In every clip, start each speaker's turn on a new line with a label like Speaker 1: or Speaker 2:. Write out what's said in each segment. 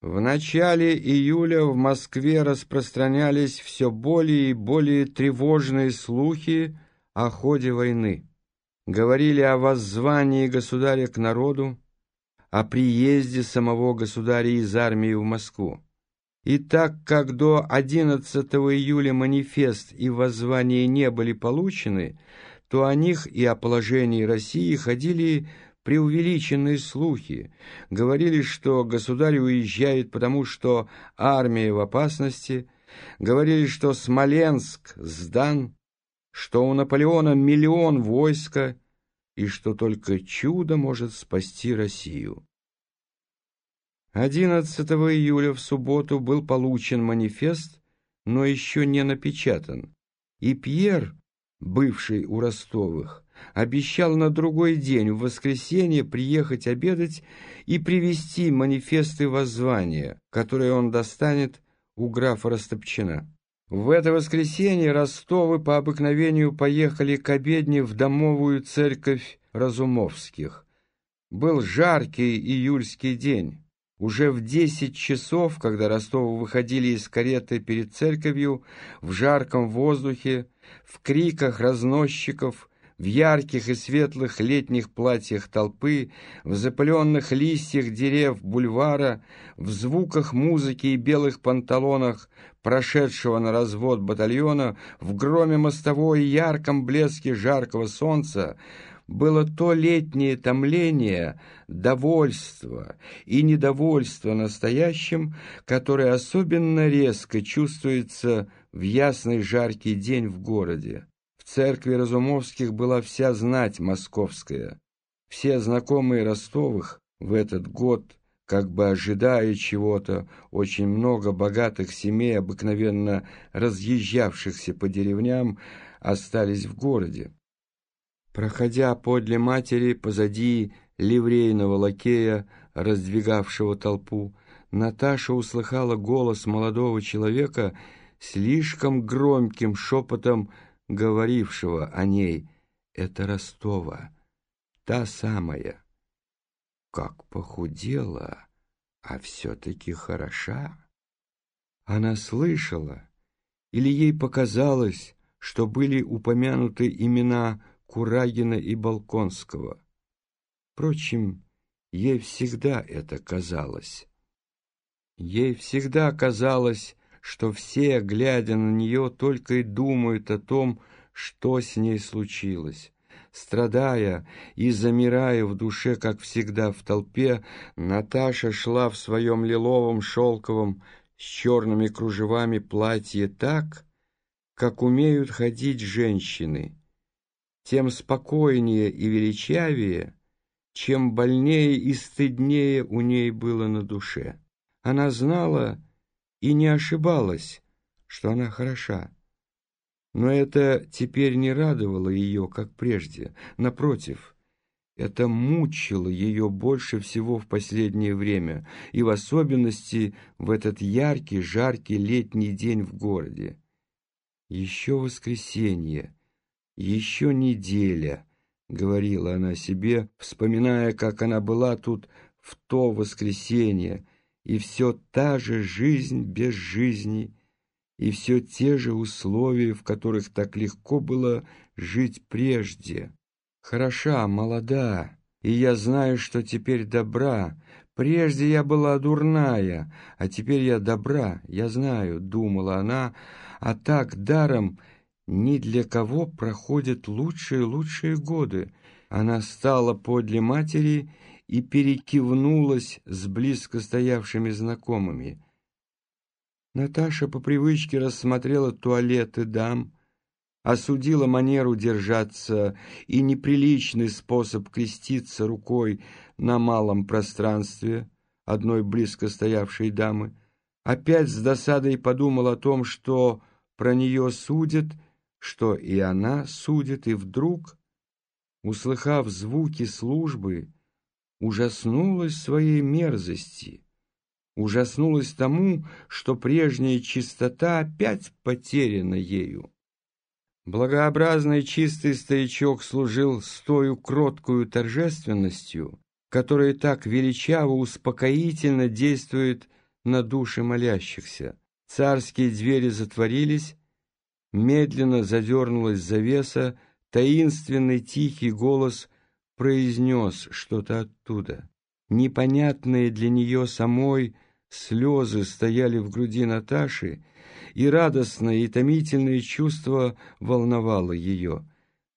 Speaker 1: В начале июля в Москве распространялись все более и более тревожные слухи о ходе войны. Говорили о воззвании государя к народу, о приезде самого государя из армии в Москву. И так как до 11 июля манифест и воззвание не были получены, то о них и о положении России ходили преувеличенные слухи. Говорили, что государь уезжает, потому что армия в опасности. Говорили, что Смоленск сдан, что у Наполеона миллион войска и что только чудо может спасти Россию. 11 июля в субботу был получен манифест, но еще не напечатан, и Пьер, бывший у Ростовых, обещал на другой день, в воскресенье, приехать обедать и привезти манифесты воззвания, которые он достанет у графа Растопчина. В это воскресенье Ростовы по обыкновению поехали к обедне в домовую церковь Разумовских. Был жаркий июльский день. Уже в десять часов, когда Ростовы выходили из кареты перед церковью, в жарком воздухе, в криках разносчиков, в ярких и светлых летних платьях толпы, в запыленных листьях дерев бульвара, в звуках музыки и белых панталонах прошедшего на развод батальона, в громе мостовой и ярком блеске жаркого солнца, было то летнее томление, довольство и недовольство настоящим, которое особенно резко чувствуется в ясный жаркий день в городе церкви Разумовских была вся знать московская. Все знакомые Ростовых в этот год, как бы ожидая чего-то, очень много богатых семей, обыкновенно разъезжавшихся по деревням, остались в городе. Проходя подле матери, позади ливрейного лакея, раздвигавшего толпу, Наташа услыхала голос молодого человека слишком громким шепотом говорившего о ней, это Ростова, та самая. Как похудела, а все-таки хороша. Она слышала, или ей показалось, что были упомянуты имена Курагина и Балконского. Впрочем, ей всегда это казалось. Ей всегда казалось, что все, глядя на нее, только и думают о том, что с ней случилось. Страдая и замирая в душе, как всегда в толпе, Наташа шла в своем лиловом шелковом с черными кружевами платье так, как умеют ходить женщины, тем спокойнее и величавее, чем больнее и стыднее у ней было на душе. Она знала, и не ошибалась, что она хороша. Но это теперь не радовало ее, как прежде. Напротив, это мучило ее больше всего в последнее время, и в особенности в этот яркий, жаркий летний день в городе. Еще воскресенье, еще неделя, — говорила она себе, вспоминая, как она была тут в то воскресенье, — и все та же жизнь без жизни, и все те же условия, в которых так легко было жить прежде. Хороша, молода, и я знаю, что теперь добра. Прежде я была дурная, а теперь я добра, я знаю, думала она, а так даром ни для кого проходят лучшие-лучшие годы. Она стала подле матери и перекивнулась с близко стоявшими знакомыми. Наташа по привычке рассмотрела туалеты дам, осудила манеру держаться и неприличный способ креститься рукой на малом пространстве одной близко стоявшей дамы, опять с досадой подумал о том, что про нее судят, что и она судит, и вдруг, услыхав звуки службы, ужаснулась своей мерзости, ужаснулась тому, что прежняя чистота опять потеряна ею. Благообразный чистый старичок служил с тою кроткую торжественностью, которая так величаво успокоительно действует на души молящихся. Царские двери затворились, медленно задернулась завеса, таинственный тихий голос произнес что-то оттуда. Непонятные для нее самой слезы стояли в груди Наташи, и радостное и томительное чувство волновало ее.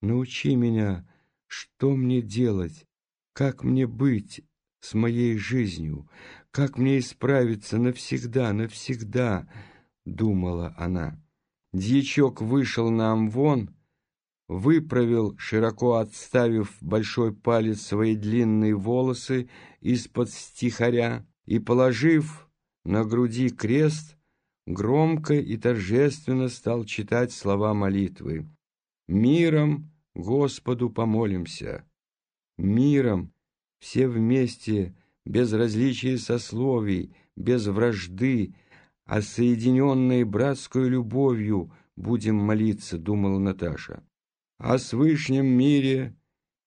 Speaker 1: «Научи меня, что мне делать, как мне быть с моей жизнью, как мне исправиться навсегда, навсегда», — думала она. Дьячок вышел на амвон, выправил, широко отставив большой палец свои длинные волосы из-под стихаря и, положив на груди крест, громко и торжественно стал читать слова молитвы. «Миром Господу помолимся! Миром все вместе, без различия сословий, без вражды, а соединенные братской любовью будем молиться», — думала Наташа о свышнем мире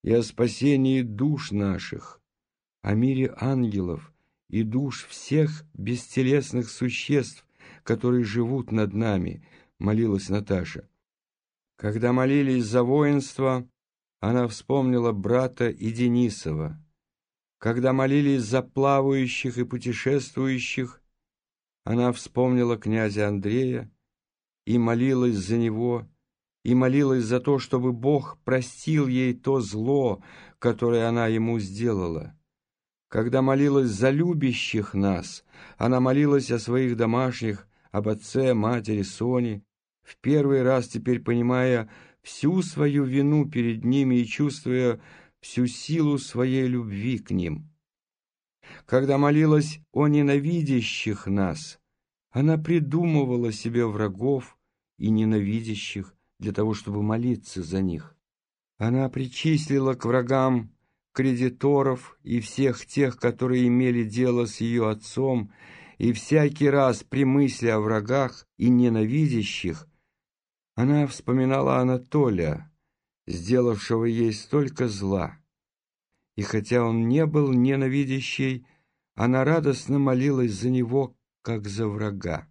Speaker 1: и о спасении душ наших, о мире ангелов и душ всех бестелесных существ, которые живут над нами, молилась Наташа. Когда молились за воинство, она вспомнила брата и Денисова. Когда молились за плавающих и путешествующих, она вспомнила князя Андрея и молилась за него и молилась за то, чтобы Бог простил ей то зло, которое она ему сделала. Когда молилась за любящих нас, она молилась о своих домашних, об отце, матери, Соне, в первый раз теперь понимая всю свою вину перед ними и чувствуя всю силу своей любви к ним. Когда молилась о ненавидящих нас, она придумывала себе врагов и ненавидящих, для того, чтобы молиться за них. Она причислила к врагам кредиторов и всех тех, которые имели дело с ее отцом, и всякий раз при мысли о врагах и ненавидящих она вспоминала Анатолия, сделавшего ей столько зла. И хотя он не был ненавидящей, она радостно молилась за него, как за врага.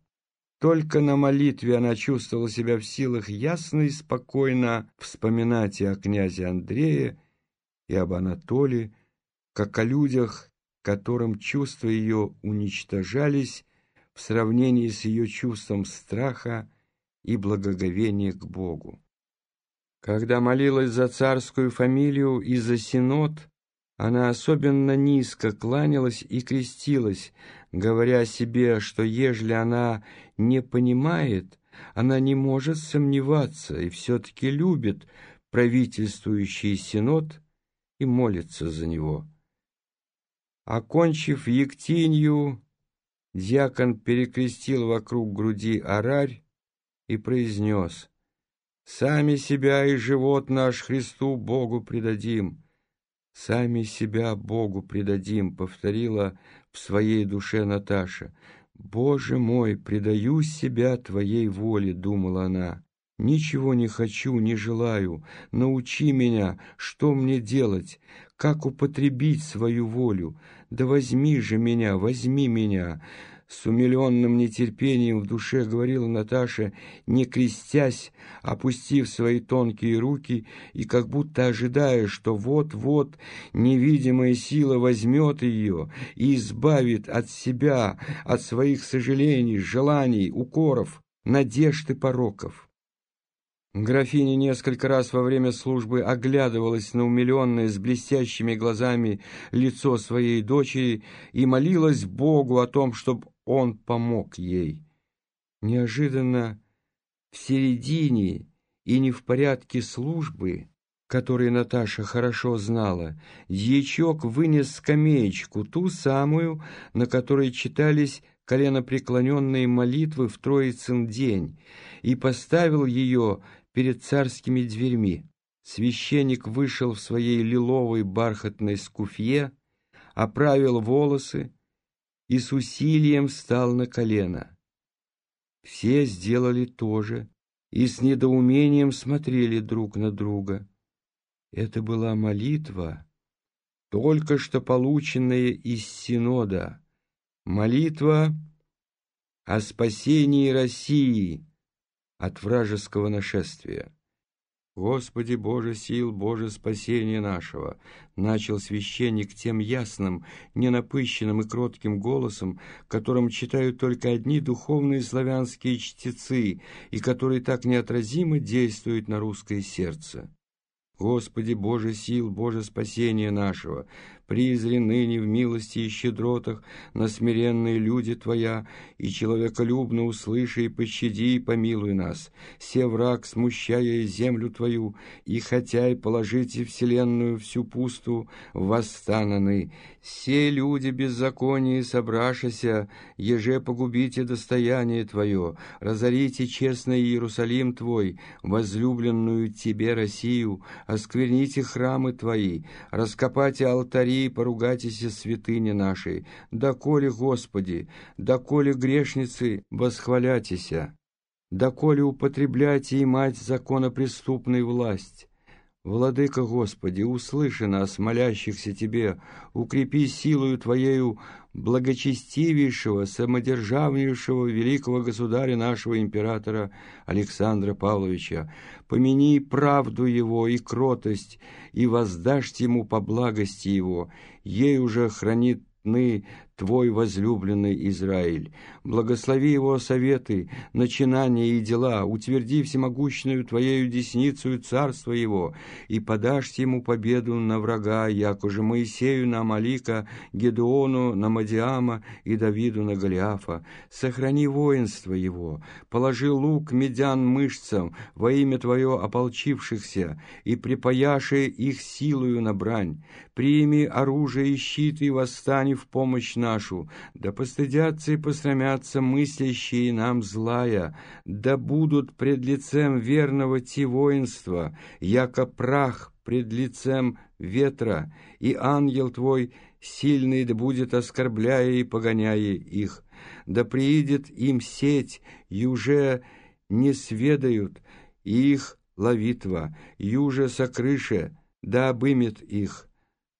Speaker 1: Только на молитве она чувствовала себя в силах ясно и спокойно вспоминать и о князе Андрее, и об Анатолии, как о людях, которым чувства ее уничтожались в сравнении с ее чувством страха и благоговения к Богу. Когда молилась за царскую фамилию и за синод, она особенно низко кланялась и крестилась, говоря себе, что ежели она не понимает, она не может сомневаться и все-таки любит правительствующий синод и молится за него. Окончив Ектинью, дьякон перекрестил вокруг груди арарь и произнес «Сами себя и живот наш Христу Богу предадим». «Сами себя Богу предадим», — повторила в своей душе Наташа. «Боже мой, предаю себя Твоей воле», — думала она. «Ничего не хочу, не желаю. Научи меня, что мне делать, как употребить свою волю. Да возьми же меня, возьми меня». С умиленным нетерпением в душе говорила Наташа, не крестясь, опустив свои тонкие руки и как будто ожидая, что вот-вот невидимая сила возьмет ее и избавит от себя, от своих сожалений, желаний, укоров, надежд и пороков. Графиня несколько раз во время службы оглядывалась на умиленное с блестящими глазами лицо своей дочери и молилась Богу о том, чтобы он помог ей. Неожиданно в середине и не в порядке службы, который Наташа хорошо знала, дьячок вынес скамеечку, ту самую, на которой читались коленопреклоненные молитвы в Троицын день, и поставил ее перед царскими дверьми. Священник вышел в своей лиловой бархатной скуфье, оправил волосы и с усилием встал на колено. Все сделали то же и с недоумением смотрели друг на друга. Это была молитва, только что полученная из Синода, молитва о спасении России от вражеского нашествия. «Господи Боже сил, Боже спасения нашего!» начал священник тем ясным, ненапыщенным и кротким голосом, которым читают только одни духовные славянские чтецы и который так неотразимо действует на русское сердце. Господи, Боже сил, Боже спасения нашего, призри ныне в милости и щедротах на смиренные люди Твоя, и человеколюбно услыши и пощади и помилуй нас, се враг, смущая землю Твою, и хотя и положите вселенную всю пусту, восстананы. Все люди беззаконие собрашися, еже погубите достояние Твое, разорите честный Иерусалим Твой, возлюбленную Тебе Россию, оскверните храмы Твои, раскопайте алтари и поругайтесь святыни нашей, доколе, Господи, доколе грешницы восхвалятися, доколе употребляйте и мать законопреступной власть. Владыка Господи, услыши нас, молящихся Тебе, укрепи силою Твоею благочестивейшего, самодержавнейшего великого государя нашего императора Александра Павловича, помяни правду его и кротость, и воздашь ему по благости его, ей уже хранит ны Твой возлюбленный Израиль. Благослови его советы, начинания и дела, утверди всемогущную Твоею десницею царство его, и подашь ему победу на врага, якоже Моисею на Амалика, Гедеону на Мадиама и Давиду на Голиафа. Сохрани воинство его, положи лук медян мышцам во имя Твое ополчившихся, и припаяши их силою на брань. Прими оружие и щит, и восстань в помощь нашу, да постыдятся и посрамятся мыслящие нам злая, да будут пред лицем верного ти воинства, яко прах пред лицем ветра, и ангел твой сильный да будет оскорбляя и погоняя их, да приидет им сеть, юже не сведают, их ловитва, юже сокрыше, да обымет их»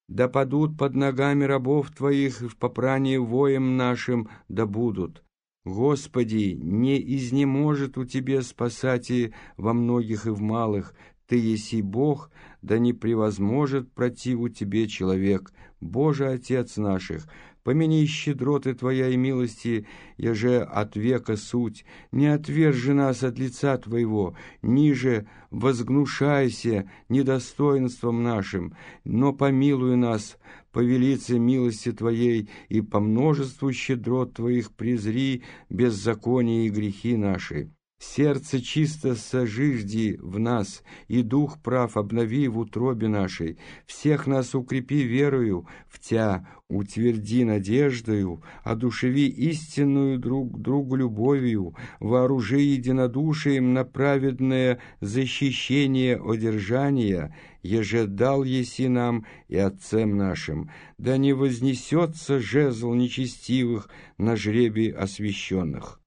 Speaker 1: да падут под ногами рабов Твоих в попрании воем нашим да будут. Господи, не изнеможет у Тебе спасать и во многих и в малых, Ты еси Бог, да не превозможет противу Тебе человек, Боже Отец наших, Помяни щедроты Твоя и милости, еже от века суть, не отвержи нас от лица Твоего, ниже возгнушайся недостоинством нашим, но помилуй нас, по велице милости Твоей, и по множеству щедрот Твоих презри беззаконие и грехи наши. Сердце чисто сожижди в нас, и дух прав обнови в утробе нашей. Всех нас укрепи верою в Тя, утверди надеждою, одушеви истинную друг другу любовью, вооружи единодушием на праведное защищение одержания, еже дал еси нам и отцем нашим, да не вознесется жезл нечестивых на жребий освященных.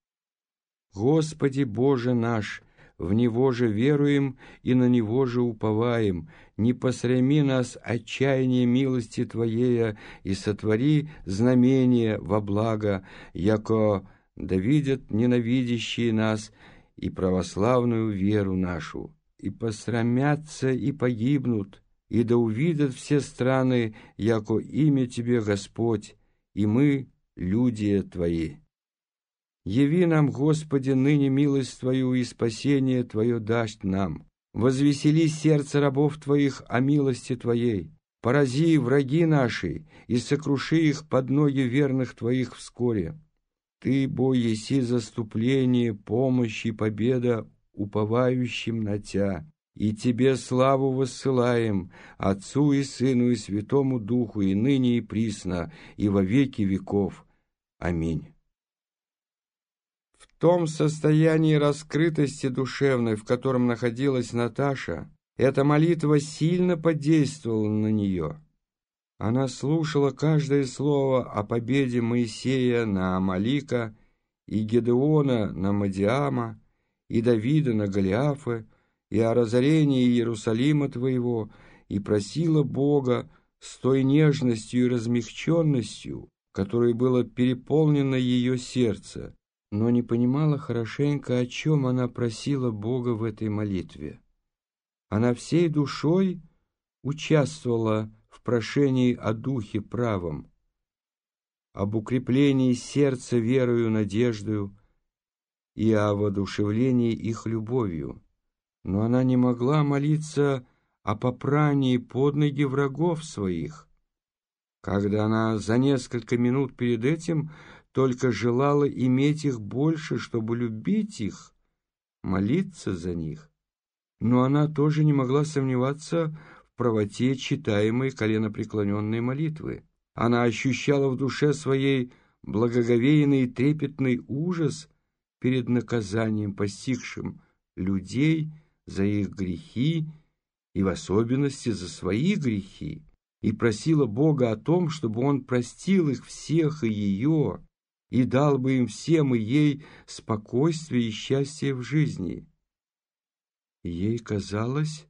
Speaker 1: Господи Боже наш, в Него же веруем и на Него же уповаем, не посрами нас отчаяние милости Твоея и сотвори знамение во благо, яко да видят ненавидящие нас и православную веру нашу, и посрамятся и погибнут, и да увидят все страны, яко имя Тебе, Господь, и мы, люди Твои. Яви нам, Господи, ныне милость Твою и спасение Твое дашь нам. Возвесели сердце рабов Твоих о милости Твоей. Порази враги наши и сокруши их под ноги верных Твоих вскоре. Ты, Бой, еси заступление, помощь и победа уповающим на Тя. И Тебе славу воссылаем, Отцу и Сыну и Святому Духу, и ныне и присно, и во веки веков. Аминь. Том состоянии раскрытости душевной, в котором находилась Наташа, эта молитва сильно подействовала на нее. Она слушала каждое слово о победе Моисея на Амалика и Гедеона на Мадиама, и Давида на Голиафа, и о разорении Иерусалима твоего, и просила Бога с той нежностью и размягченностью, которой было переполнено ее сердце, но не понимала хорошенько, о чем она просила Бога в этой молитве. Она всей душой участвовала в прошении о Духе правом, об укреплении сердца верою, надеждою и о воодушевлении их любовью. Но она не могла молиться о попрании под ноги врагов своих, когда она за несколько минут перед этим только желала иметь их больше, чтобы любить их, молиться за них. Но она тоже не могла сомневаться в правоте читаемой коленопреклоненной молитвы. Она ощущала в душе своей благоговейный и трепетный ужас перед наказанием, постигшим людей за их грехи и в особенности за свои грехи, и просила Бога о том, чтобы Он простил их всех и ее, и дал бы им всем и ей спокойствие и счастье в жизни. ей казалось,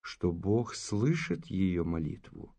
Speaker 1: что Бог слышит ее молитву.